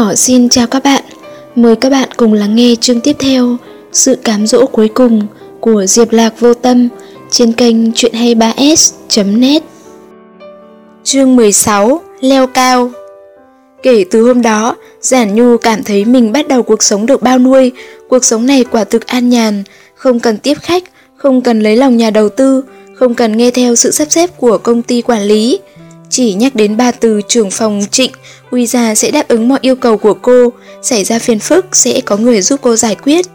Cỏ xin chào các bạn, mời các bạn cùng lắng nghe chương tiếp theo Sự cám dỗ cuối cùng của Diệp Lạc Vô Tâm trên kênh chuyện 23s.net Chương 16 Leo cao. Kể từ hôm đó, Giản Nhu cảm thấy mình bắt đầu cuộc sống được bao nuôi. Cuộc sống này quả thực an nhàn, không cần tiếp khách, không cần lấy lòng nhà đầu tư, không cần nghe theo sự sắp xếp của công ty quản lý chỉ nhắc đến ba từ trưởng phòng trịnh, Uy Gia sẽ đáp ứng mọi yêu cầu của cô, xảy ra phiền phức sẽ có người giúp cô giải quyết.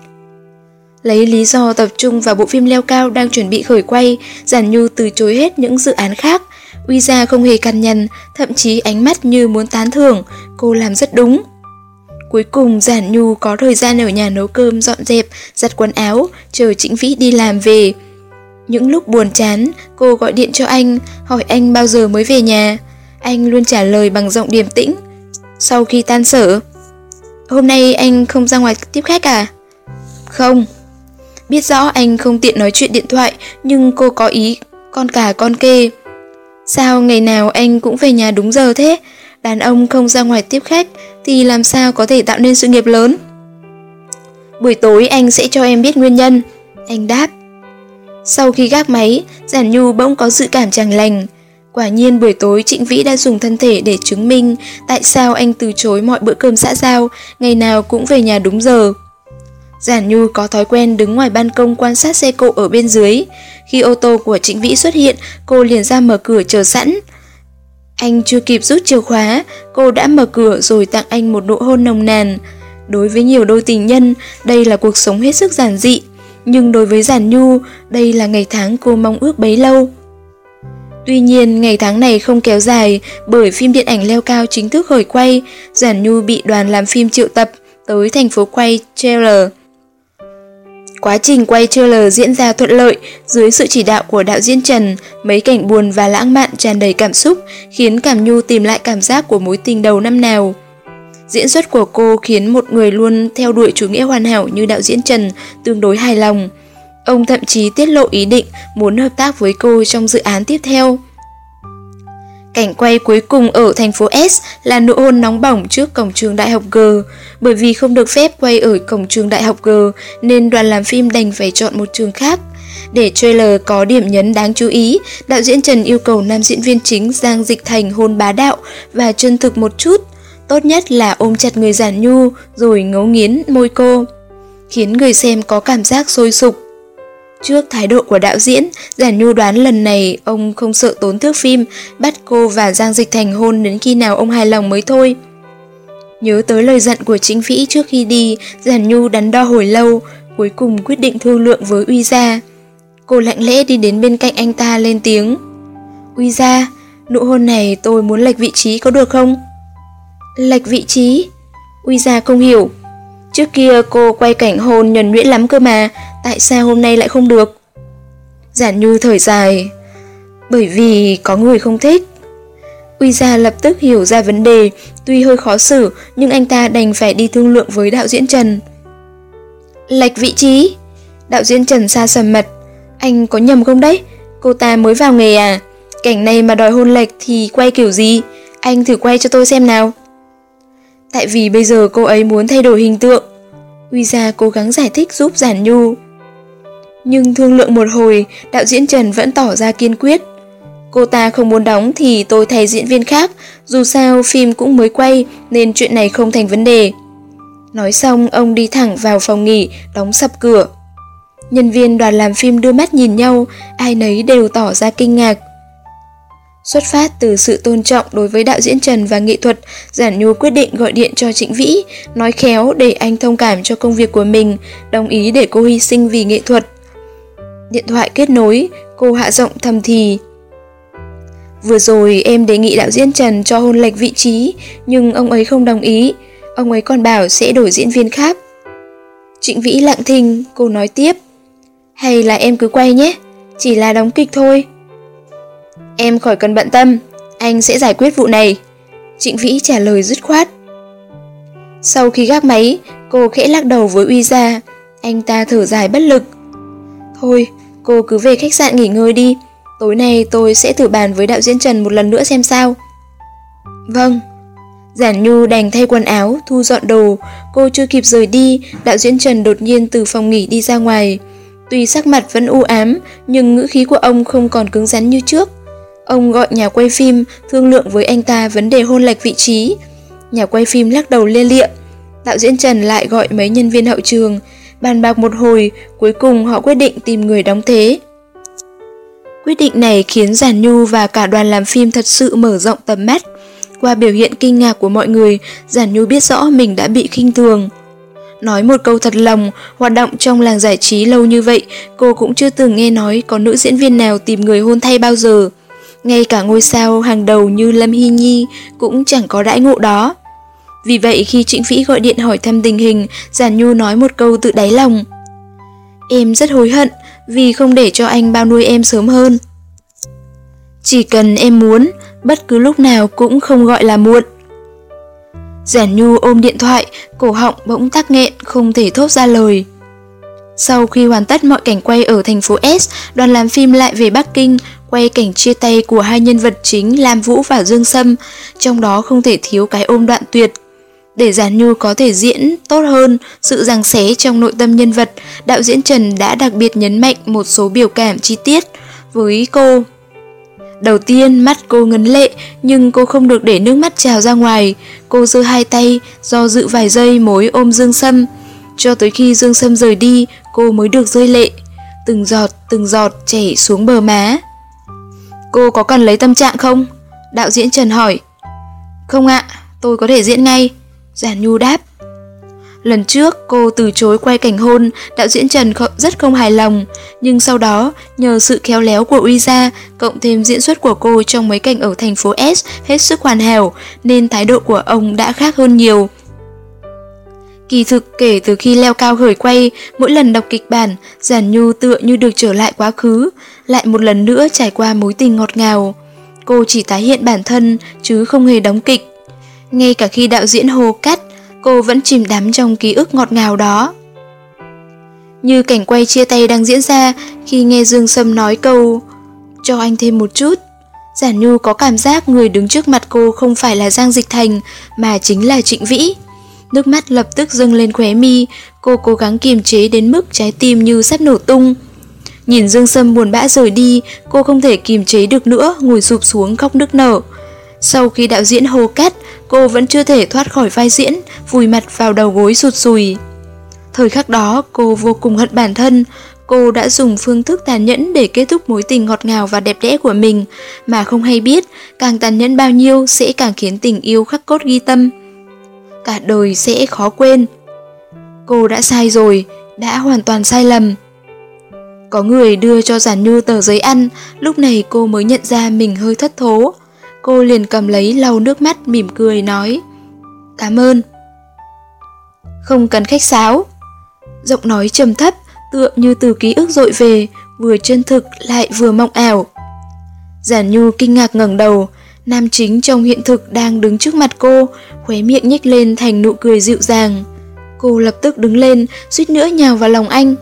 Lấy lý do tập trung vào bộ phim leo cao đang chuẩn bị khởi quay, Giản Nhu từ chối hết những dự án khác. Uy Gia không hề cằn nhằn, thậm chí ánh mắt như muốn tán thưởng, cô làm rất đúng. Cuối cùng Giản Nhu có thời gian ở nhà nấu cơm, dọn dẹp, giặt quần áo, chờ Trịnh Vĩ đi làm về. Những lúc buồn chán, cô gọi điện cho anh, hỏi anh bao giờ mới về nhà. Anh luôn trả lời bằng giọng điềm tĩnh. Sau khi tan sở, hôm nay anh không ra ngoài tiếp khách à? Không. Biết rõ anh không tiện nói chuyện điện thoại, nhưng cô có ý, con cả con kê. Sao ngày nào anh cũng về nhà đúng giờ thế? Đàn ông không ra ngoài tiếp khách thì làm sao có thể tạo nên sự nghiệp lớn? Buổi tối anh sẽ cho em biết nguyên nhân. Anh đáp. Sau khi gác máy, Giản Nhu bỗng có dự cảm chẳng lành. Quả nhiên buổi tối Trịnh Vĩ đã dùng thân thể để chứng minh tại sao anh từ chối mọi bữa cơm xã giao, ngày nào cũng về nhà đúng giờ. Giản Nhu có thói quen đứng ngoài ban công quan sát xe cộ ở bên dưới. Khi ô tô của Trịnh Vĩ xuất hiện, cô liền ra mở cửa chờ sẵn. Anh chưa kịp rút chìa khóa, cô đã mở cửa rồi tặng anh một nụ hôn nồng nàn. Đối với nhiều đôi tình nhân, đây là cuộc sống hết sức giản dị. Nhưng đối với Giản Nhu, đây là ngày tháng cô mong ước bấy lâu. Tuy nhiên, ngày tháng này không kéo dài bởi phim điện ảnh leo cao chính thức khởi quay, Giản Nhu bị đoàn làm phim triệu tập tới thành phố quay trailer. Quá trình quay trailer diễn ra thuận lợi dưới sự chỉ đạo của đạo diễn Trần, mấy cảnh buồn và lãng mạn tràn đầy cảm xúc khiến Cảm Nhu tìm lại cảm giác của mối tình đầu năm nào. Diễn xuất của cô khiến một người luôn theo đuổi chủ nghĩa hoàn hảo như đạo diễn Trần tương đối hài lòng. Ông thậm chí tiết lộ ý định muốn hợp tác với cô trong dự án tiếp theo. Cảnh quay cuối cùng ở thành phố S là nụ hôn nóng bỏng trước cổng trường đại học G. Bởi vì không được phép quay ở cổng trường đại học G nên đoàn làm phim đành phải chọn một trường khác. Để trailer có điểm nhấn đáng chú ý, đạo diễn Trần yêu cầu nam diễn viên chính Giang Dịch Thành hôn bá đạo và chân thực một chút. Tốt nhất là ôm chặt người giản nhu rồi ngấu nghiến môi cô, khiến người xem có cảm giác sôi sục. Trước thái độ của đạo diễn, Giản Nhu đoán lần này ông không sợ tốn thước phim, bắt cô và Giang Dịch Thành hôn đến khi nào ông hài lòng mới thôi. Nhớ tới lời dặn của chính phĩ trước khi đi, Giản Nhu đắn đo hồi lâu, cuối cùng quyết định thương lượng với Uy Gia. Cô lạnh lẽ đi đến bên cạnh anh ta lên tiếng. Uy Gia, nụ hôn này tôi muốn lệch vị trí có được không? Lệch vị trí? Uy Gia không hiểu. Trước kia cô quay cảnh hôn nhuần nhuyễn lắm cơ mà, tại sao hôm nay lại không được? Giản Nhu thở dài. Bởi vì có người không thích. Uy Gia lập tức hiểu ra vấn đề, tuy hơi khó xử nhưng anh ta đành phải đi thương lượng với đạo diễn Trần. Lệch vị trí? Đạo diễn Trần xa sầm mật. Anh có nhầm không đấy? Cô ta mới vào nghề à? Cảnh này mà đòi hôn lệch thì quay kiểu gì? Anh thử quay cho tôi xem nào. Tại vì bây giờ cô ấy muốn thay đổi hình tượng. Uy Gia cố gắng giải thích giúp Giản Nhu. Nhưng thương lượng một hồi, đạo diễn Trần vẫn tỏ ra kiên quyết. Cô ta không muốn đóng thì tôi thay diễn viên khác, dù sao phim cũng mới quay nên chuyện này không thành vấn đề. Nói xong, ông đi thẳng vào phòng nghỉ, đóng sập cửa. Nhân viên đoàn làm phim đưa mắt nhìn nhau, ai nấy đều tỏ ra kinh ngạc. Xuất phát từ sự tôn trọng đối với đạo diễn Trần và nghệ thuật, Giản Nhu quyết định gọi điện cho Trịnh Vĩ, nói khéo để anh thông cảm cho công việc của mình, đồng ý để cô hy sinh vì nghệ thuật. Điện thoại kết nối, cô hạ giọng thầm thì. Vừa rồi em đề nghị đạo diễn Trần cho hôn lệch vị trí, nhưng ông ấy không đồng ý. Ông ấy còn bảo sẽ đổi diễn viên khác. Trịnh Vĩ lặng thinh, cô nói tiếp. Hay là em cứ quay nhé, chỉ là đóng kịch thôi. Em khỏi cần bận tâm, anh sẽ giải quyết vụ này. Trịnh Vĩ trả lời dứt khoát. Sau khi gác máy, cô khẽ lắc đầu với Uy Gia. Anh ta thở dài bất lực. Thôi, cô cứ về khách sạn nghỉ ngơi đi. Tối nay tôi sẽ thử bàn với đạo diễn Trần một lần nữa xem sao. Vâng. Giản Nhu đành thay quần áo, thu dọn đồ, cô chưa kịp rời đi, đạo diễn Trần đột nhiên từ phòng nghỉ đi ra ngoài. Tuy sắc mặt vẫn u ám, nhưng ngữ khí của ông không còn cứng rắn như trước. Ông gọi nhà quay phim, thương lượng với anh ta vấn đề hôn lệch vị trí. Nhà quay phim lắc đầu lia lịa. Đạo diễn Trần lại gọi mấy nhân viên hậu trường, bàn bạc một hồi, cuối cùng họ quyết định tìm người đóng thế. Quyết định này khiến Giản Nhu và cả đoàn làm phim thật sự mở rộng tầm mắt. Qua biểu hiện kinh ngạc của mọi người, Giản Nhu biết rõ mình đã bị khinh thường. Nói một câu thật lòng, hoạt động trong làng giải trí lâu như vậy, cô cũng chưa từng nghe nói có nữ diễn viên nào tìm người hôn thay bao giờ. Ngay cả ngôi sao hàng đầu như Lâm Hy Nhi cũng chẳng có đãi ngộ đó. Vì vậy khi Trịnh Vĩ gọi điện hỏi thăm tình hình, Giản Nhu nói một câu tự đáy lòng. Em rất hối hận vì không để cho anh bao nuôi em sớm hơn. Chỉ cần em muốn, bất cứ lúc nào cũng không gọi là muộn. Giản Nhu ôm điện thoại, cổ họng bỗng tắc nghẹn, không thể thốt ra lời. Sau khi hoàn tất mọi cảnh quay ở thành phố S, đoàn làm phim lại về Bắc Kinh, quay cảnh chia tay của hai nhân vật chính Lam Vũ và Dương Sâm, trong đó không thể thiếu cái ôm đoạn tuyệt. Để Giản Nhu có thể diễn tốt hơn sự giằng xé trong nội tâm nhân vật, đạo diễn Trần đã đặc biệt nhấn mạnh một số biểu cảm chi tiết với cô. Đầu tiên mắt cô ngấn lệ nhưng cô không được để nước mắt trào ra ngoài. Cô giơ hai tay, do dự vài giây mối ôm Dương Sâm. Cho tới khi Dương Sâm rời đi, cô mới được rơi lệ. Từng giọt, từng giọt chảy xuống bờ má. Cô có cần lấy tâm trạng không? Đạo diễn Trần hỏi. Không ạ, tôi có thể diễn ngay. Giản Nhu đáp. Lần trước cô từ chối quay cảnh hôn, đạo diễn Trần rất không hài lòng, nhưng sau đó nhờ sự khéo léo của Uy Gia cộng thêm diễn xuất của cô trong mấy cảnh ở thành phố S hết sức hoàn hảo nên thái độ của ông đã khác hơn nhiều. Kỳ thực kể từ khi leo cao khởi quay, mỗi lần đọc kịch bản, Giản Nhu tựa như được trở lại quá khứ, lại một lần nữa trải qua mối tình ngọt ngào. Cô chỉ tái hiện bản thân chứ không hề đóng kịch. Ngay cả khi đạo diễn Hồ cắt, cô vẫn chìm đắm trong ký ức ngọt ngào đó. Như cảnh quay chia tay đang diễn ra khi nghe Dương Sâm nói câu Cho anh thêm một chút. Giản Nhu có cảm giác người đứng trước mặt cô không phải là Giang Dịch Thành mà chính là Trịnh Vĩ. Nước mắt lập tức dâng lên khóe mi, cô cố gắng kiềm chế đến mức trái tim như sắp nổ tung. Nhìn Dương Sâm buồn bã rời đi, cô không thể kiềm chế được nữa, ngồi sụp xuống khóc nức nở. Sau khi đạo diễn hô cắt, cô vẫn chưa thể thoát khỏi vai diễn, vùi mặt vào đầu gối sụt sùi. Thời khắc đó, cô vô cùng hận bản thân. Cô đã dùng phương thức tàn nhẫn để kết thúc mối tình ngọt ngào và đẹp đẽ của mình, mà không hay biết, càng tàn nhẫn bao nhiêu sẽ càng khiến tình yêu khắc cốt ghi tâm. Cả đời sẽ khó quên. Cô đã sai rồi, đã hoàn toàn sai lầm. Có người đưa cho Giản Như tờ giấy ăn, lúc này cô mới nhận ra mình hơi thất thố. Cô liền cầm lấy lau nước mắt mỉm cười nói Cảm ơn Không cần khách sáo Giọng nói trầm thấp tựa như từ ký ức dội về Vừa chân thực lại vừa mộng ảo Giản Nhu kinh ngạc ngẩng đầu Nam chính trong hiện thực đang đứng trước mặt cô Khóe miệng nhếch lên thành nụ cười dịu dàng Cô lập tức đứng lên suýt nữa nhào vào lòng anh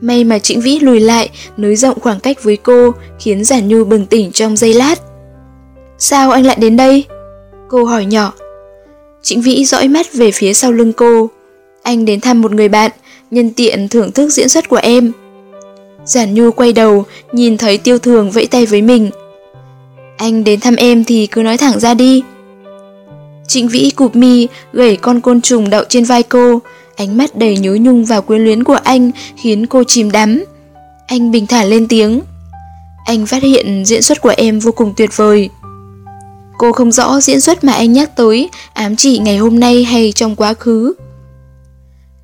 May mà Trịnh Vĩ lùi lại Nới rộng khoảng cách với cô Khiến Giản Nhu bừng tỉnh trong giây lát Sao anh lại đến đây? Cô hỏi nhỏ. Trịnh Vĩ dõi mắt về phía sau lưng cô. Anh đến thăm một người bạn, nhân tiện thưởng thức diễn xuất của em. Giản Nhu quay đầu, nhìn thấy tiêu thường vẫy tay với mình. Anh đến thăm em thì cứ nói thẳng ra đi. Trịnh Vĩ cụp mi, gẩy con côn trùng đậu trên vai cô, ánh mắt đầy nhớ nhung và quyến luyến của anh khiến cô chìm đắm. Anh bình thản lên tiếng. Anh phát hiện diễn xuất của em vô cùng tuyệt vời. Cô không rõ diễn xuất mà anh nhắc tới ám chỉ ngày hôm nay hay trong quá khứ.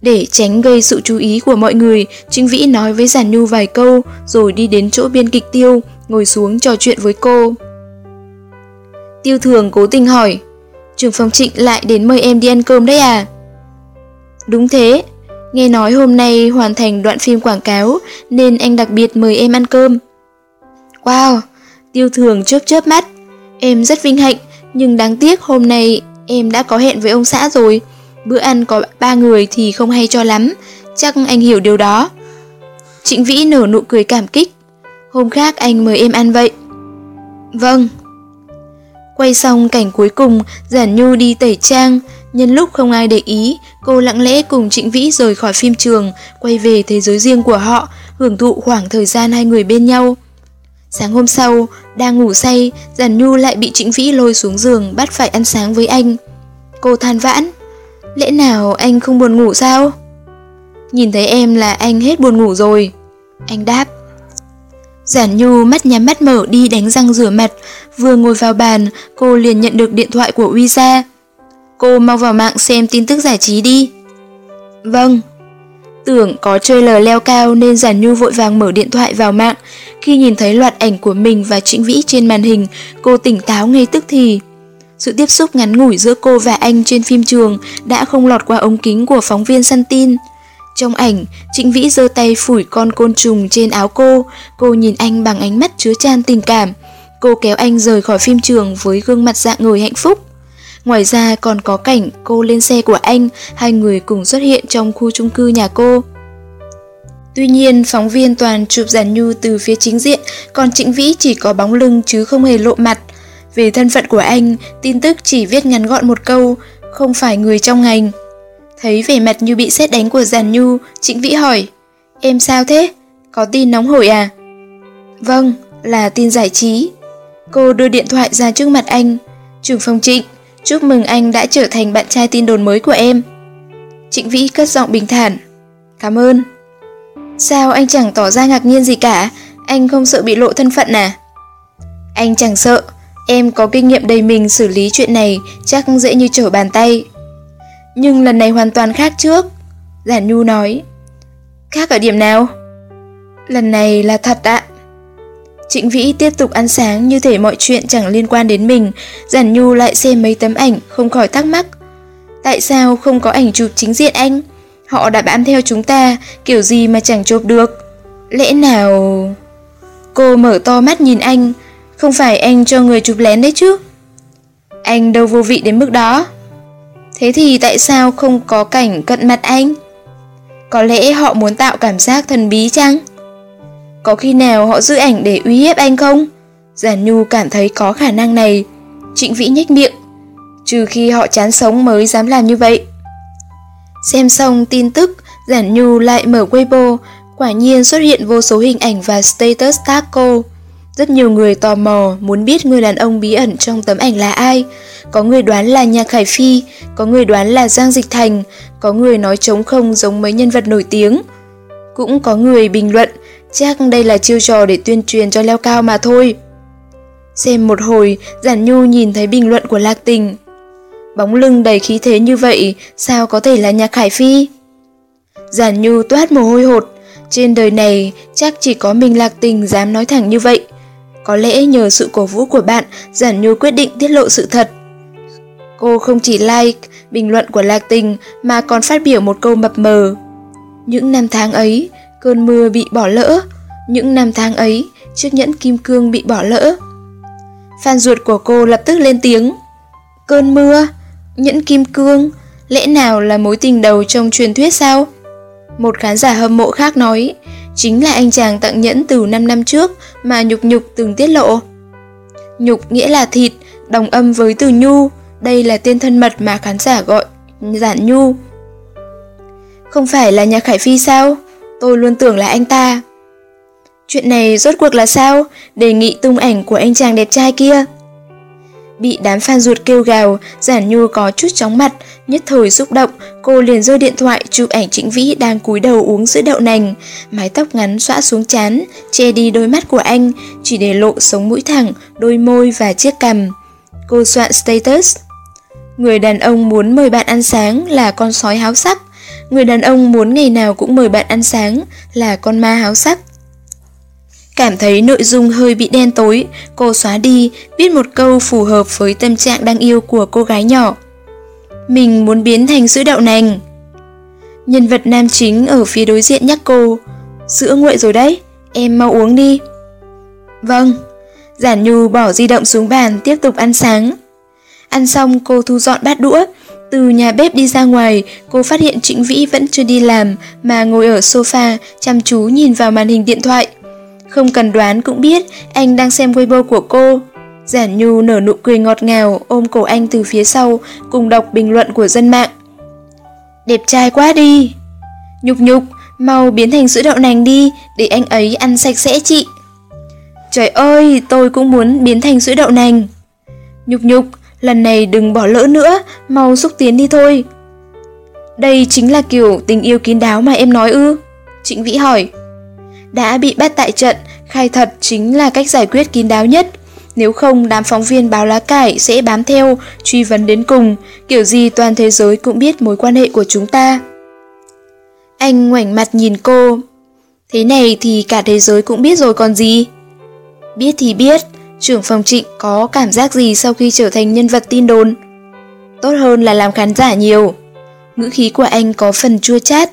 Để tránh gây sự chú ý của mọi người, Trinh Vĩ nói với Giản Nhu vài câu rồi đi đến chỗ biên kịch tiêu, ngồi xuống trò chuyện với cô. Tiêu thường cố tình hỏi, trường phòng trịnh lại đến mời em đi ăn cơm đấy à? Đúng thế, nghe nói hôm nay hoàn thành đoạn phim quảng cáo nên anh đặc biệt mời em ăn cơm. Wow, tiêu thường chớp chớp mắt, Em rất vinh hạnh, nhưng đáng tiếc hôm nay em đã có hẹn với ông xã rồi. Bữa ăn có ba người thì không hay cho lắm, chắc anh hiểu điều đó. Trịnh Vĩ nở nụ cười cảm kích. Hôm khác anh mời em ăn vậy. Vâng. Quay xong cảnh cuối cùng, Giản Nhu đi tẩy trang. Nhân lúc không ai để ý, cô lặng lẽ cùng Trịnh Vĩ rời khỏi phim trường, quay về thế giới riêng của họ, hưởng thụ khoảng thời gian hai người bên nhau. Sáng hôm sau, đang ngủ say, Giản Nhu lại bị Trịnh Vĩ lôi xuống giường bắt phải ăn sáng với anh. Cô than vãn, lẽ nào anh không buồn ngủ sao? Nhìn thấy em là anh hết buồn ngủ rồi. Anh đáp. Giản Nhu mắt nhắm mắt mở đi đánh răng rửa mặt, vừa ngồi vào bàn, cô liền nhận được điện thoại của Uy. Cô mau vào mạng xem tin tức giải trí đi. Vâng. Tưởng có chơi lờ leo cao nên Giản Nhu vội vàng mở điện thoại vào mạng. Khi nhìn thấy loạt ảnh của mình và Trịnh Vĩ trên màn hình, cô tỉnh táo ngay tức thì. Sự tiếp xúc ngắn ngủi giữa cô và anh trên phim trường đã không lọt qua ống kính của phóng viên săn tin. Trong ảnh, Trịnh Vĩ giơ tay phủi con côn trùng trên áo cô, cô nhìn anh bằng ánh mắt chứa chan tình cảm. Cô kéo anh rời khỏi phim trường với gương mặt dạng người hạnh phúc. Ngoài ra còn có cảnh cô lên xe của anh, hai người cùng xuất hiện trong khu chung cư nhà cô. Tuy nhiên, phóng viên toàn chụp giản nhu từ phía chính diện, còn Trịnh Vĩ chỉ có bóng lưng chứ không hề lộ mặt. Về thân phận của anh, tin tức chỉ viết ngắn gọn một câu, không phải người trong ngành. Thấy vẻ mặt như bị xét đánh của Giàn Nhu, Trịnh Vĩ hỏi, em sao thế? Có tin nóng hổi à? Vâng, là tin giải trí. Cô đưa điện thoại ra trước mặt anh. Trưởng phòng Trịnh, chúc mừng anh đã trở thành bạn trai tin đồn mới của em. Trịnh Vĩ cất giọng bình thản. Cảm ơn. Sao anh chẳng tỏ ra ngạc nhiên gì cả? Anh không sợ bị lộ thân phận à? Anh chẳng sợ, em có kinh nghiệm đầy mình xử lý chuyện này chắc dễ như trở bàn tay. Nhưng lần này hoàn toàn khác trước. Giản Nhu nói. Khác ở điểm nào? Lần này là thật ạ. Trịnh Vĩ tiếp tục ăn sáng như thể mọi chuyện chẳng liên quan đến mình. Giản Nhu lại xem mấy tấm ảnh không khỏi thắc mắc. Tại sao không có ảnh chụp chính diện anh? Họ đã bám theo chúng ta, kiểu gì mà chẳng chụp được. Lẽ nào... Cô mở to mắt nhìn anh, không phải anh cho người chụp lén đấy chứ? Anh đâu vô vị đến mức đó. Thế thì tại sao không có cảnh cận mặt anh? Có lẽ họ muốn tạo cảm giác thần bí chăng? Có khi nào họ giữ ảnh để uy hiếp anh không? Giản Nhu cảm thấy có khả năng này. Trịnh Vĩ nhếch miệng. Trừ khi họ chán sống mới dám làm như vậy. Xem xong tin tức, Giản Nhu lại mở Weibo. Quả nhiên xuất hiện vô số hình ảnh và status tag cô. Rất nhiều người tò mò muốn biết người đàn ông bí ẩn trong tấm ảnh là ai. Có người đoán là Nhạc Khải Phi, có người đoán là Giang Dịch Thành, có người nói trống không giống mấy nhân vật nổi tiếng. Cũng có người bình luận, chắc đây là chiêu trò để tuyên truyền cho leo cao mà thôi. Xem một hồi, Giản Nhu nhìn thấy bình luận của Lạc Tình. Bóng lưng đầy khí thế như vậy, sao có thể là Nhạc Khải Phi? Giản Nhu toát mồ hôi hột, trên đời này chắc chỉ có mình Lạc Tình dám nói thẳng như vậy. Có lẽ nhờ sự cổ vũ của bạn, Giản Nhu quyết định tiết lộ sự thật. Cô không chỉ like bình luận của Lạc Tình mà còn phát biểu một câu mập mờ. Những năm tháng ấy, cơn mưa bị bỏ lỡ. Những năm tháng ấy, chiếc nhẫn kim cương bị bỏ lỡ. Fan ruột của cô lập tức lên tiếng. Cơn mưa, nhẫn kim cương, lẽ nào là mối tình đầu trong truyền thuyết sao? Một khán giả hâm mộ khác nói, chính là anh chàng tặng nhẫn từ 5 năm trước mà Nhục Nhục từng tiết lộ. Nhục nghĩa là thịt, đồng âm với từ nhu, đây là tên thân mật mà khán giả gọi Giản Nhu. Không phải là nhà Khải Phi sao? Tôi luôn tưởng là anh ta. Chuyện này rốt cuộc là sao? Đề nghị tung ảnh của anh chàng đẹp trai kia. Bị đám fan ruột kêu gào, Giản Nhu có chút chóng mặt, nhất thời xúc động, cô liền rơi điện thoại chụp ảnh Trịnh Vĩ đang cúi đầu uống sữa đậu nành, mái tóc ngắn xõa xuống chán, che đi đôi mắt của anh, chỉ để lộ sống mũi thẳng, đôi môi và chiếc cằm. Cô soạn status. Người đàn ông muốn mời bạn ăn sáng là con sói háo sắc, người đàn ông muốn ngày nào cũng mời bạn ăn sáng là con ma háo sắc. Cảm thấy nội dung hơi bị đen tối, cô xóa đi, viết một câu phù hợp với tâm trạng đang yêu của cô gái nhỏ. Mình muốn biến thành sữa đậu nành. Nhân vật nam chính ở phía đối diện nhắc cô, sữa nguội rồi đấy, em mau uống đi. Vâng, Giản Nhu bỏ di động xuống bàn tiếp tục ăn sáng. Ăn xong cô thu dọn bát đũa, từ nhà bếp đi ra ngoài, cô phát hiện Trịnh Vĩ vẫn chưa đi làm mà ngồi ở sofa chăm chú nhìn vào màn hình điện thoại. Không cần đoán cũng biết anh đang xem Weibo của cô. Giản Nhu nở nụ cười ngọt ngào ôm cổ anh từ phía sau cùng đọc bình luận của dân mạng. Đẹp trai quá đi! Nhục nhục, mau biến thành sữa đậu nành đi để anh ấy ăn sạch sẽ chị. Trời ơi, tôi cũng muốn biến thành sữa đậu nành. Nhục nhục, lần này đừng bỏ lỡ nữa, mau xúc tiến đi thôi. Đây chính là kiểu tình yêu kín đáo mà em nói ư? Trịnh Vĩ hỏi. Đã bị bắt tại trận, khai thật chính là cách giải quyết kín đáo nhất. Nếu không, đám phóng viên báo lá cải sẽ bám theo, truy vấn đến cùng, kiểu gì toàn thế giới cũng biết mối quan hệ của chúng ta. Anh ngoảnh mặt nhìn cô. Thế này thì cả thế giới cũng biết rồi còn gì. Biết thì biết, trưởng phòng trịnh có cảm giác gì sau khi trở thành nhân vật tin đồn? Tốt hơn là làm khán giả nhiều. Ngữ khí của anh có phần chua chát.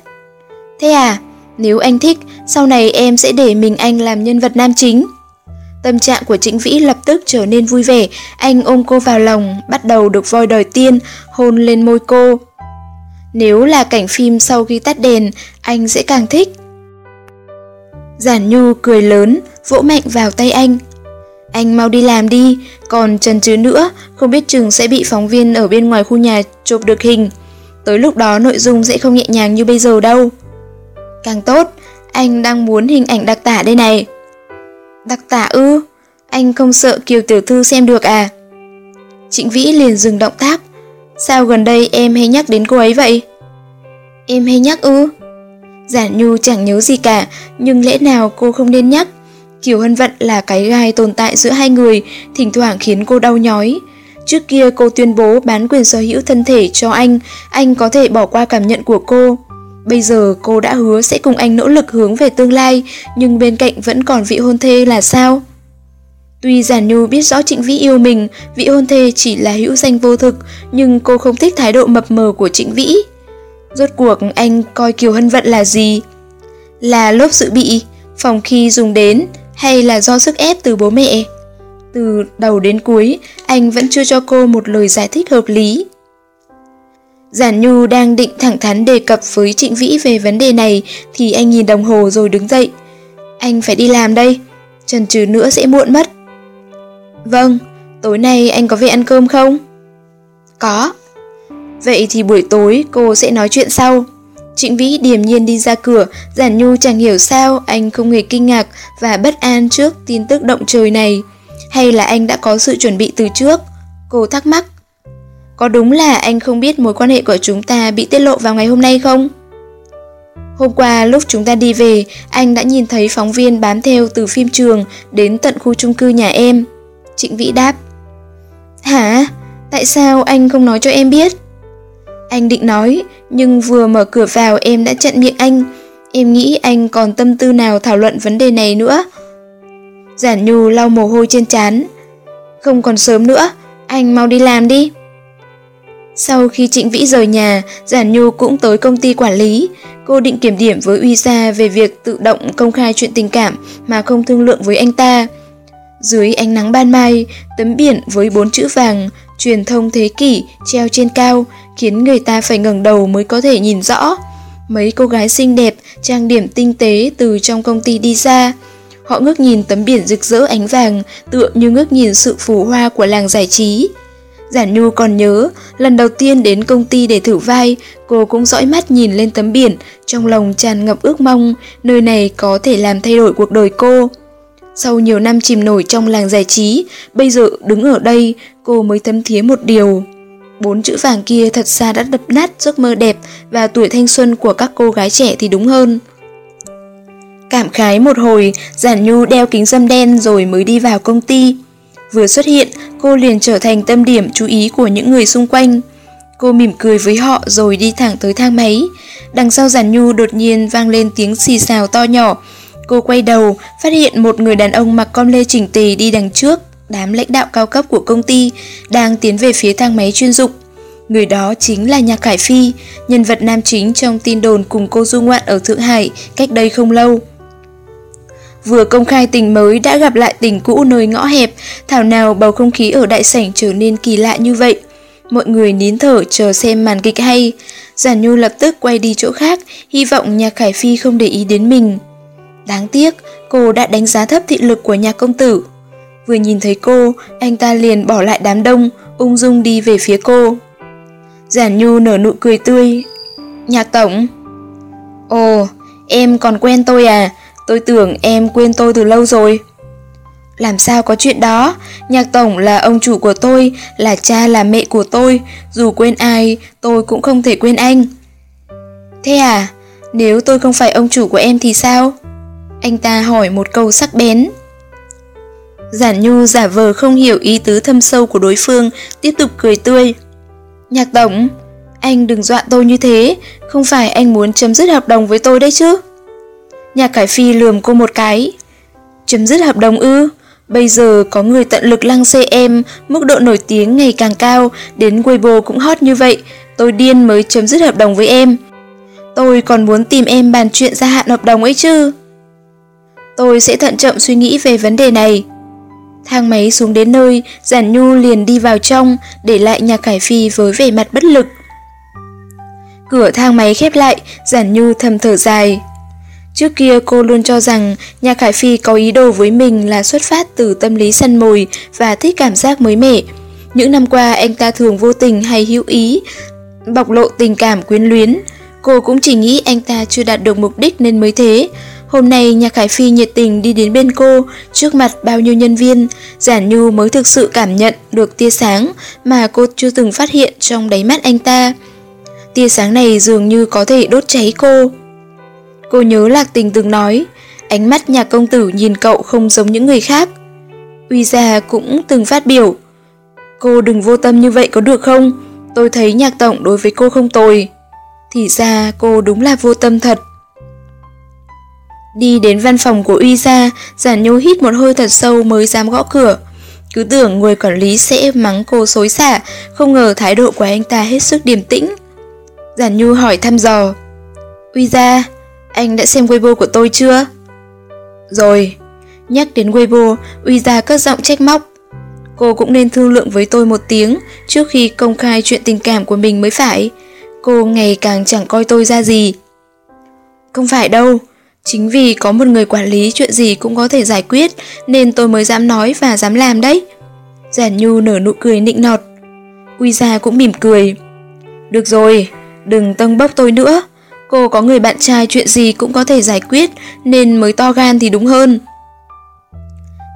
Thế à, nếu anh thích, sau này em sẽ để mình anh làm nhân vật nam chính. Tâm trạng của Trịnh Vĩ lập tức trở nên vui vẻ, anh ôm cô vào lòng, bắt đầu được voi đòi tiên, hôn lên môi cô. Nếu là cảnh phim sau khi tắt đèn, anh sẽ càng thích. Giản Nhu cười lớn, vỗ mạnh vào tay anh. Anh mau đi làm đi, còn chần chừ nữa, không biết chừng sẽ bị phóng viên ở bên ngoài khu nhà chụp được hình. Tới lúc đó nội dung sẽ không nhẹ nhàng như bây giờ đâu. Càng tốt, anh đang muốn hình ảnh đặc tả đây này. Đặc tả ư? Anh không sợ Kiều Tiểu Thư xem được à? Trịnh Vĩ liền dừng động tác. Sao gần đây em hay nhắc đến cô ấy vậy? Em hay nhắc ư? Giản Nhu chẳng nhớ gì cả, nhưng lẽ nào cô không nên nhắc? Kiều Hân Vận là cái gai tồn tại giữa hai người, thỉnh thoảng khiến cô đau nhói. Trước kia cô tuyên bố bán quyền sở hữu thân thể cho anh, anh có thể bỏ qua cảm nhận của cô. Bây giờ cô đã hứa sẽ cùng anh nỗ lực hướng về tương lai, nhưng bên cạnh vẫn còn vị hôn thê là sao? Tuy Giản Nhu biết rõ Trịnh Vĩ yêu mình, vị hôn thê chỉ là hữu danh vô thực, nhưng cô không thích thái độ mập mờ của Trịnh Vĩ. Rốt cuộc anh coi Kiều Hân Vận là gì? Là lốp dự bị, phòng khi dùng đến, hay là do sức ép từ bố mẹ? Từ đầu đến cuối, anh vẫn chưa cho cô một lời giải thích hợp lý. Giản Nhu đang định thẳng thắn đề cập với Trịnh Vĩ về vấn đề này thì anh nhìn đồng hồ rồi đứng dậy. Anh phải đi làm đây, chần trừ nữa sẽ muộn mất. Vâng, tối nay anh có về ăn cơm không? Có. Vậy thì buổi tối cô sẽ nói chuyện sau. Trịnh Vĩ điềm nhiên đi ra cửa, Giản Nhu chẳng hiểu sao anh không hề kinh ngạc và bất an trước tin tức động trời này. Hay là anh đã có sự chuẩn bị từ trước? Cô thắc mắc. Có đúng là anh không biết mối quan hệ của chúng ta bị tiết lộ vào ngày hôm nay không? Hôm qua lúc chúng ta đi về, anh đã nhìn thấy phóng viên bám theo từ phim trường đến tận khu chung cư nhà em. Trịnh Vĩ đáp. Hả? Tại sao anh không nói cho em biết? Anh định nói, nhưng vừa mở cửa vào em đã chặn miệng anh. Em nghĩ anh còn tâm tư nào thảo luận vấn đề này nữa. Giản Nhu lau mồ hôi trên trán. Không còn sớm nữa, anh mau đi làm đi. Sau khi Trịnh Vĩ rời nhà, Giản Nhu cũng tới công ty quản lý. Cô định kiểm điểm với Uy Sa về việc tự động công khai chuyện tình cảm mà không thương lượng với anh ta. Dưới ánh nắng ban mai, tấm biển với bốn chữ vàng, truyền thông thế kỷ treo trên cao khiến người ta phải ngẩng đầu mới có thể nhìn rõ. Mấy cô gái xinh đẹp, trang điểm tinh tế từ trong công ty đi ra. Họ ngước nhìn tấm biển rực rỡ ánh vàng, tựa như ngước nhìn sự phù hoa của làng giải trí. Giản Nhu còn nhớ, lần đầu tiên đến công ty để thử vai, cô cũng dõi mắt nhìn lên tấm biển, trong lòng tràn ngập ước mong, nơi này có thể làm thay đổi cuộc đời cô. Sau nhiều năm chìm nổi trong làng giải trí, bây giờ đứng ở đây, cô mới thấm thía một điều. Bốn chữ vàng kia thật ra đã đập nát giấc mơ đẹp và tuổi thanh xuân của các cô gái trẻ thì đúng hơn. Cảm khái một hồi, Giản Nhu đeo kính dâm đen rồi mới đi vào công ty. Vừa xuất hiện, cô liền trở thành tâm điểm chú ý của những người xung quanh. Cô mỉm cười với họ rồi đi thẳng tới thang máy. Đằng sau giàn Nhu đột nhiên vang lên tiếng xì xào to nhỏ. Cô quay đầu, phát hiện một người đàn ông mặc com lê chỉnh tề đi đằng trước. Đám lãnh đạo cao cấp của công ty đang tiến về phía thang máy chuyên dụng. Người đó chính là Nhạc Khải Phi, nhân vật nam chính trong tin đồn cùng cô du ngoạn ở Thượng Hải cách đây không lâu. Vừa công khai tình mới đã gặp lại tình cũ nơi ngõ hẹp, thảo nào bầu không khí ở đại sảnh trở nên kỳ lạ như vậy. Mọi người nín thở chờ xem màn kịch hay. Giản Nhu lập tức quay đi chỗ khác, hy vọng Nhạc Khải Phi không để ý đến mình. Đáng tiếc, cô đã đánh giá thấp thị lực của nhà công tử. Vừa nhìn thấy cô, anh ta liền bỏ lại đám đông, ung dung đi về phía cô. Giản Nhu nở nụ cười tươi. Nhạc tổng. Ồ, em còn quen tôi à? Tôi tưởng em quên tôi từ lâu rồi. Làm sao có chuyện đó? Nhạc tổng là ông chủ của tôi, là cha là mẹ của tôi. Dù quên ai, tôi cũng không thể quên anh. Thế à? Nếu tôi không phải ông chủ của em thì sao? Anh ta hỏi một câu sắc bén. Giản Nhu giả vờ không hiểu ý tứ thâm sâu của đối phương, tiếp tục cười tươi. Nhạc tổng, anh đừng dọa tôi như thế, không phải anh muốn chấm dứt hợp đồng với tôi đấy chứ. Nhà Cải Phi lườm cô một cái. Chấm dứt hợp đồng ư? Bây giờ có người tận lực lăng xê em, mức độ nổi tiếng ngày càng cao, đến Weibo cũng hot như vậy, tôi điên mới chấm dứt hợp đồng với em. Tôi còn muốn tìm em bàn chuyện gia hạn hợp đồng ấy chứ. Tôi sẽ thận trọng suy nghĩ về vấn đề này. Thang máy xuống đến nơi, Giản Nhu liền đi vào trong, để lại nhà Cải Phi với vẻ mặt bất lực. Cửa thang máy khép lại, Giản Nhu thầm thở dài. Trước kia cô luôn cho rằng nhà Khải Phi có ý đồ với mình là xuất phát từ tâm lý săn mồi và thích cảm giác mới mẻ. Những năm qua anh ta thường vô tình hay hữu ý, bộc lộ tình cảm quyến luyến. Cô cũng chỉ nghĩ anh ta chưa đạt được mục đích nên mới thế. Hôm nay nhà Khải Phi nhiệt tình đi đến bên cô, trước mặt bao nhiêu nhân viên, Giản Nhu mới thực sự cảm nhận được tia sáng mà cô chưa từng phát hiện trong đáy mắt anh ta. Tia sáng này dường như có thể đốt cháy cô. Cô nhớ Lạc Tình từng nói, ánh mắt nhà công tử nhìn cậu không giống những người khác. Uy Gia cũng từng phát biểu, cô đừng vô tâm như vậy có được không? Tôi thấy nhạc tổng đối với cô không tồi. Thì ra cô đúng là vô tâm thật. Đi đến văn phòng của Uy Gia, Giản Nhu hít một hơi thật sâu mới dám gõ cửa. Cứ tưởng người quản lý sẽ mắng cô xối xả, không ngờ thái độ của anh ta hết sức điềm tĩnh. Giản Nhu hỏi thăm dò. Uy Gia, anh đã xem Weibo của tôi chưa? Rồi, nhắc đến Weibo, Uy Gia cất giọng trách móc. Cô cũng nên thương lượng với tôi một tiếng trước khi công khai chuyện tình cảm của mình mới phải. Cô ngày càng chẳng coi tôi ra gì. Không phải đâu, chính vì có một người quản lý chuyện gì cũng có thể giải quyết nên tôi mới dám nói và dám làm đấy. Giản Nhu nở nụ cười nịnh nọt. Uy Gia cũng mỉm cười. Được rồi, đừng tâng bốc tôi nữa. Cô có người bạn trai chuyện gì cũng có thể giải quyết nên mới to gan thì đúng hơn.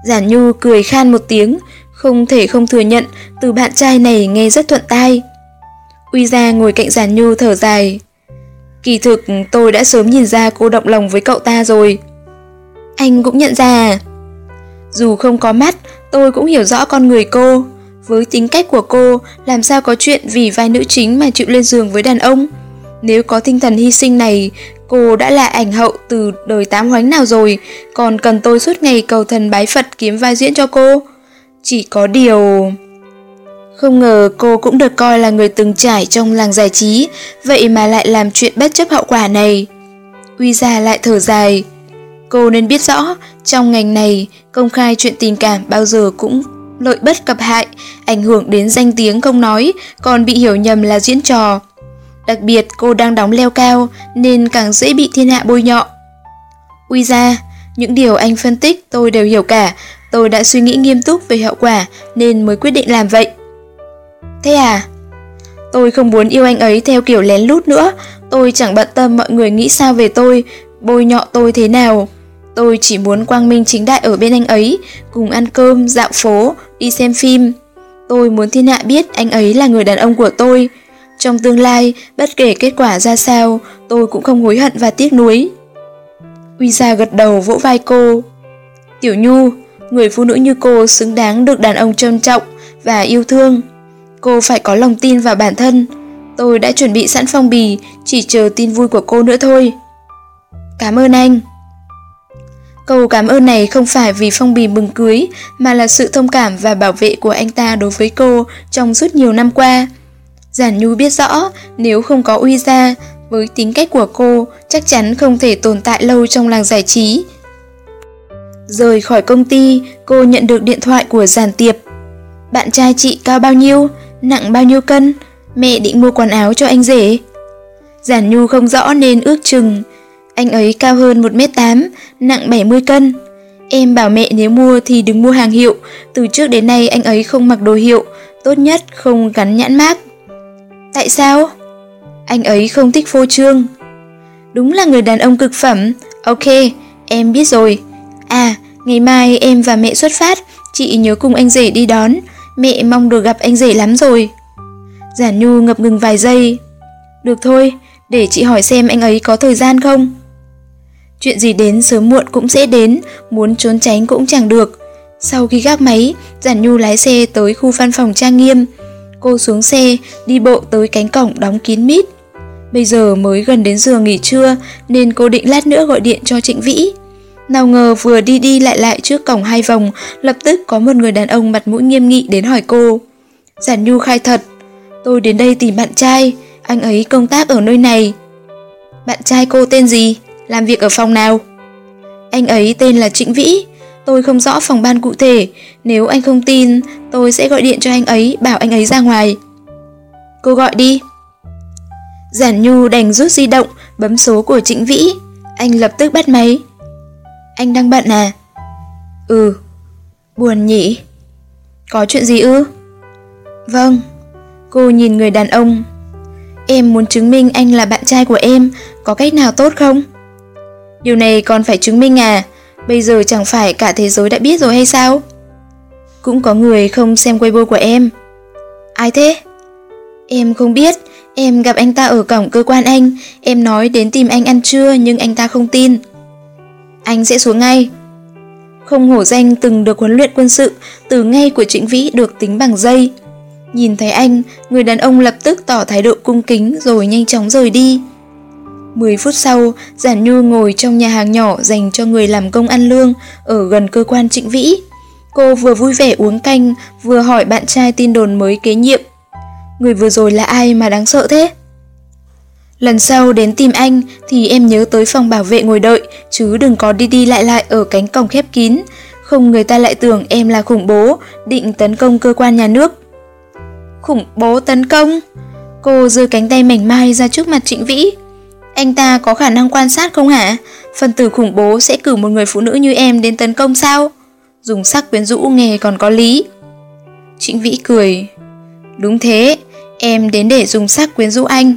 Giản Nhu cười khan một tiếng, không thể không thừa nhận từ bạn trai này nghe rất thuận tai. Uy ra ngồi cạnh Giản Nhu thở dài. Kỳ thực tôi đã sớm nhìn ra cô động lòng với cậu ta rồi. Anh cũng nhận ra à? Dù không có mắt, tôi cũng hiểu rõ con người cô. Với tính cách của cô, làm sao có chuyện vì vai nữ chính mà chịu lên giường với đàn ông? Nếu có tinh thần hy sinh này, cô đã là ảnh hậu từ đời tám hoánh nào rồi, còn cần tôi suốt ngày cầu thần bái Phật kiếm vai diễn cho cô. Chỉ có điều... Không ngờ cô cũng được coi là người từng trải trong làng giải trí, vậy mà lại làm chuyện bất chấp hậu quả này. Uy gia lại thở dài. Cô nên biết rõ, trong ngành này, công khai chuyện tình cảm bao giờ cũng lợi bất cập hại, ảnh hưởng đến danh tiếng không nói, còn bị hiểu nhầm là diễn trò. Đặc biệt cô đang đóng leo cao nên càng dễ bị thiên hạ bôi nhọ. Uy ra, những điều anh phân tích tôi đều hiểu cả, tôi đã suy nghĩ nghiêm túc về hậu quả nên mới quyết định làm vậy. Thế à? Tôi không muốn yêu anh ấy theo kiểu lén lút nữa, tôi chẳng bận tâm mọi người nghĩ sao về tôi, bôi nhọ tôi thế nào. Tôi chỉ muốn quang minh chính đại ở bên anh ấy, cùng ăn cơm, dạo phố, đi xem phim. Tôi muốn thiên hạ biết anh ấy là người đàn ông của tôi, trong tương lai, bất kể kết quả ra sao, tôi cũng không hối hận và tiếc nuối. Uy Gia gật đầu vỗ vai cô. Tiểu Nhu, người phụ nữ như cô xứng đáng được đàn ông trân trọng và yêu thương. Cô phải có lòng tin vào bản thân. Tôi đã chuẩn bị sẵn phong bì, chỉ chờ tin vui của cô nữa thôi. Cảm ơn anh. Câu cảm ơn này không phải vì phong bì mừng cưới, mà là sự thông cảm và bảo vệ của anh ta đối với cô trong suốt nhiều năm qua. Giản Nhu biết rõ, nếu không có uy gia, với tính cách của cô, chắc chắn không thể tồn tại lâu trong làng giải trí. Rời khỏi công ty, cô nhận được điện thoại của Giản Tiệp. Bạn trai chị cao bao nhiêu? Nặng bao nhiêu cân? Mẹ định mua quần áo cho anh rể. Giản Nhu không rõ nên ước chừng. Anh ấy cao hơn 1m8, nặng 70 cân. Em bảo mẹ nếu mua thì đừng mua hàng hiệu, từ trước đến nay anh ấy không mặc đồ hiệu, tốt nhất không gắn nhãn mác. Tại sao? Anh ấy không thích phô trương. Đúng là người đàn ông cực phẩm. Ok, em biết rồi. À, ngày mai em và mẹ xuất phát, chị nhớ cùng anh rể đi đón. Mẹ mong được gặp anh rể lắm rồi. Giản Nhu ngập ngừng vài giây. Được thôi, để chị hỏi xem anh ấy có thời gian không. Chuyện gì đến sớm muộn cũng sẽ đến, muốn trốn tránh cũng chẳng được. Sau khi gác máy, Giản Nhu lái xe tới khu văn phòng trang nghiêm. Cô xuống xe, đi bộ tới cánh cổng đóng kín mít. Bây giờ mới gần đến giờ nghỉ trưa nên cô định lát nữa gọi điện cho Trịnh Vĩ. Nào ngờ vừa đi đi lại lại trước cổng hai vòng, lập tức có một người đàn ông mặt mũi nghiêm nghị đến hỏi cô. Giản Nhu khai thật, tôi đến đây tìm bạn trai, anh ấy công tác ở nơi này. Bạn trai cô tên gì? Làm việc ở phòng nào? Anh ấy tên là Trịnh Vĩ, tôi không rõ phòng ban cụ thể, nếu anh không tin, tôi sẽ gọi điện cho anh ấy, bảo anh ấy ra ngoài. Cô gọi đi. Giản Nhu đành rút di động, bấm số của Trịnh Vĩ. Anh lập tức bắt máy. Anh đang bận à? Ừ. Buồn nhỉ? Có chuyện gì ư? Vâng. Cô nhìn người đàn ông. Em muốn chứng minh anh là bạn trai của em, có cách nào tốt không? Điều này còn phải chứng minh à? Bây giờ chẳng phải cả thế giới đã biết rồi hay sao? Cũng có người không xem Weibo của em. Ai thế? Em không biết, em gặp anh ta ở cổng cơ quan anh, em nói đến tìm anh ăn trưa nhưng anh ta không tin. Anh sẽ xuống ngay. Không hổ danh từng được huấn luyện quân sự, từ ngay của Trịnh Vĩ được tính bằng giây. Nhìn thấy anh, người đàn ông lập tức tỏ thái độ cung kính rồi nhanh chóng rời đi. 10 phút sau, Giản Nhu ngồi trong nhà hàng nhỏ dành cho người làm công ăn lương ở gần cơ quan Trịnh Vĩ. Cô vừa vui vẻ uống canh, vừa hỏi bạn trai tin đồn mới kế nhiệm. Người vừa rồi là ai mà đáng sợ thế? Lần sau đến tìm anh thì em nhớ tới phòng bảo vệ ngồi đợi, chứ đừng có đi đi lại lại ở cánh cổng khép kín. Không người ta lại tưởng em là khủng bố, định tấn công cơ quan nhà nước. Khủng bố tấn công? Cô giơ cánh tay mảnh mai ra trước mặt Trịnh Vĩ. Anh ta có khả năng quan sát không hả? Phần tử khủng bố sẽ cử một người phụ nữ như em đến tấn công sao? Dùng sắc quyến rũ nghề còn có lý. Trịnh Vĩ cười. Đúng thế, em đến để dùng sắc quyến rũ anh.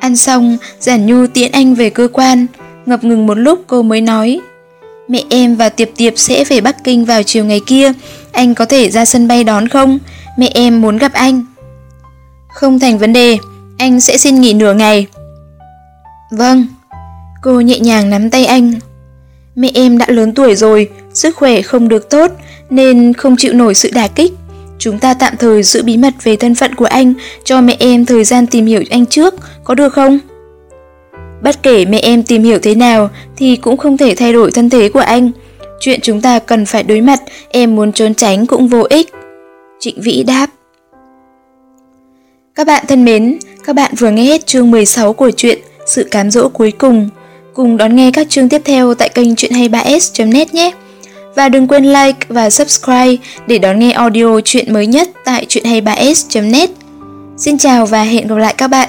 Ăn xong, Giản Nhu tiễn anh về cơ quan. Ngập ngừng một lúc cô mới nói. Mẹ em và Tiệp Tiệp sẽ về Bắc Kinh vào chiều ngày kia. Anh có thể ra sân bay đón không? Mẹ em muốn gặp anh. Không thành vấn đề, anh sẽ xin nghỉ nửa ngày. Vâng. Cô nhẹ nhàng nắm tay anh. Mẹ em đã lớn tuổi rồi, sức khỏe không được tốt nên không chịu nổi sự đả kích. Chúng ta tạm thời giữ bí mật về thân phận của anh cho mẹ em thời gian tìm hiểu anh trước, có được không? Bất kể mẹ em tìm hiểu thế nào thì cũng không thể thay đổi thân thế của anh. Chuyện chúng ta cần phải đối mặt, em muốn trốn tránh cũng vô ích. Trịnh Vĩ đáp. Các bạn thân mến, các bạn vừa nghe hết chương 16 của truyện sự cám dỗ cuối cùng. Cùng đón nghe các chương tiếp theo tại kênh chuyện hay 3s.net nhé. Và đừng quên like và subscribe để đón nghe audio chuyện mới nhất tại chuyện hay 3s.net. Xin chào và hẹn gặp lại các bạn.